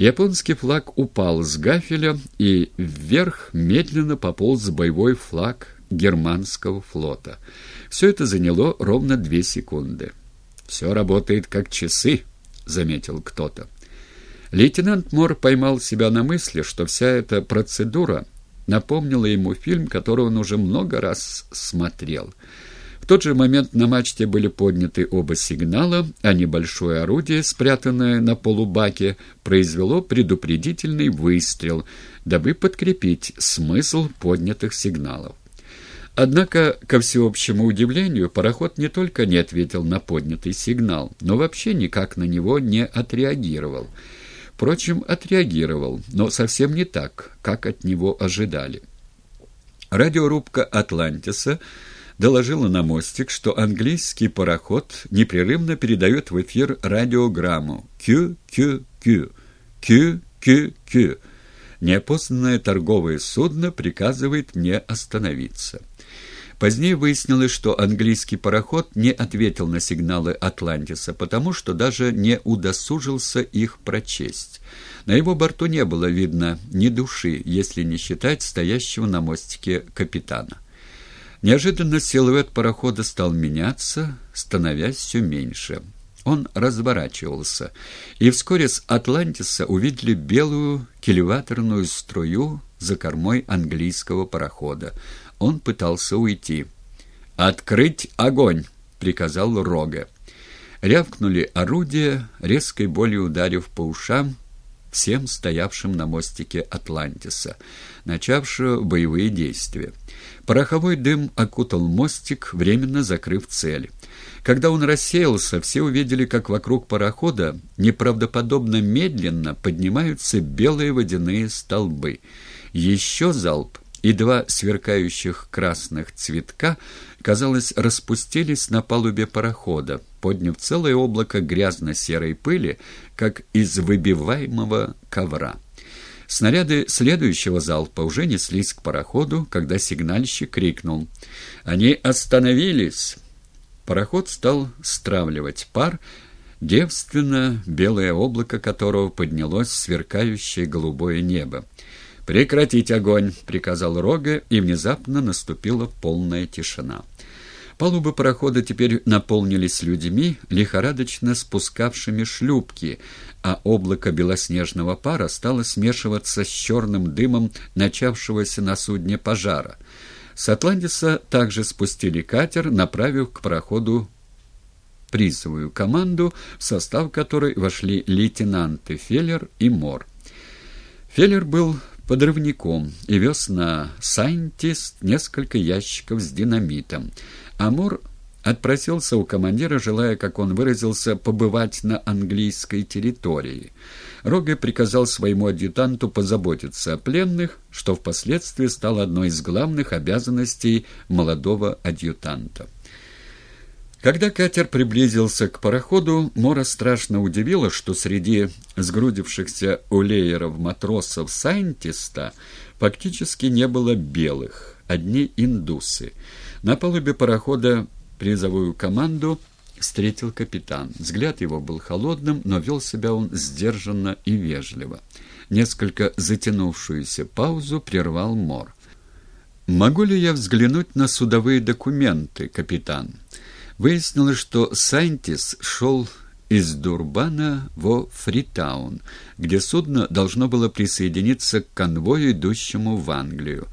Японский флаг упал с гафеля, и вверх медленно пополз боевой флаг германского флота. Все это заняло ровно две секунды. «Все работает как часы», — заметил кто-то. Лейтенант Мор поймал себя на мысли, что вся эта процедура напомнила ему фильм, который он уже много раз смотрел — тот же момент на мачте были подняты оба сигнала, а небольшое орудие, спрятанное на полубаке, произвело предупредительный выстрел, дабы подкрепить смысл поднятых сигналов. Однако, ко всеобщему удивлению, пароход не только не ответил на поднятый сигнал, но вообще никак на него не отреагировал. Впрочем, отреагировал, но совсем не так, как от него ожидали. Радиорубка «Атлантиса» доложила на мостик, что английский пароход непрерывно передает в эфир радиограмму «Кю-кю-кю, кю-кю-кю». Неопознанное торговое судно приказывает мне остановиться. Позднее выяснилось, что английский пароход не ответил на сигналы «Атлантиса», потому что даже не удосужился их прочесть. На его борту не было видно ни души, если не считать стоящего на мостике капитана. Неожиданно силуэт парохода стал меняться, становясь все меньше. Он разворачивался, и вскоре с Атлантиса увидели белую келеваторную струю за кормой английского парохода. Он пытался уйти. «Открыть огонь!» — приказал Рога. Рявкнули орудия, резкой болью ударив по ушам, всем стоявшим на мостике Атлантиса, начавшего боевые действия. Пороховой дым окутал мостик, временно закрыв цель. Когда он рассеялся, все увидели, как вокруг парохода неправдоподобно медленно поднимаются белые водяные столбы. Еще залп, и два сверкающих красных цветка, казалось, распустились на палубе парохода, подняв целое облако грязно-серой пыли, как из выбиваемого ковра. Снаряды следующего залпа уже неслись к пароходу, когда сигнальщик крикнул «Они остановились!». Пароход стал стравливать пар, девственно белое облако которого поднялось в сверкающее голубое небо. «Прекратить огонь!» — приказал Рога, и внезапно наступила полная тишина. Палубы парохода теперь наполнились людьми, лихорадочно спускавшими шлюпки, а облако белоснежного пара стало смешиваться с черным дымом начавшегося на судне пожара. С Атлантиса также спустили катер, направив к пароходу призовую команду, в состав которой вошли лейтенанты Феллер и Мор. Феллер был подрывником и вез на Сайнтист несколько ящиков с динамитом. Амур отпросился у командира, желая, как он выразился, побывать на английской территории. Роге приказал своему адъютанту позаботиться о пленных, что впоследствии стало одной из главных обязанностей молодого адъютанта. Когда катер приблизился к пароходу, Мора страшно удивила, что среди сгрудившихся у лееров матросов Сайнтиста фактически не было белых, одни индусы. На палубе парохода призовую команду встретил капитан. Взгляд его был холодным, но вел себя он сдержанно и вежливо. Несколько затянувшуюся паузу прервал Мор. «Могу ли я взглянуть на судовые документы, капитан?» Выяснилось, что Сантис шел из Дурбана во Фритаун, где судно должно было присоединиться к конвою, идущему в Англию.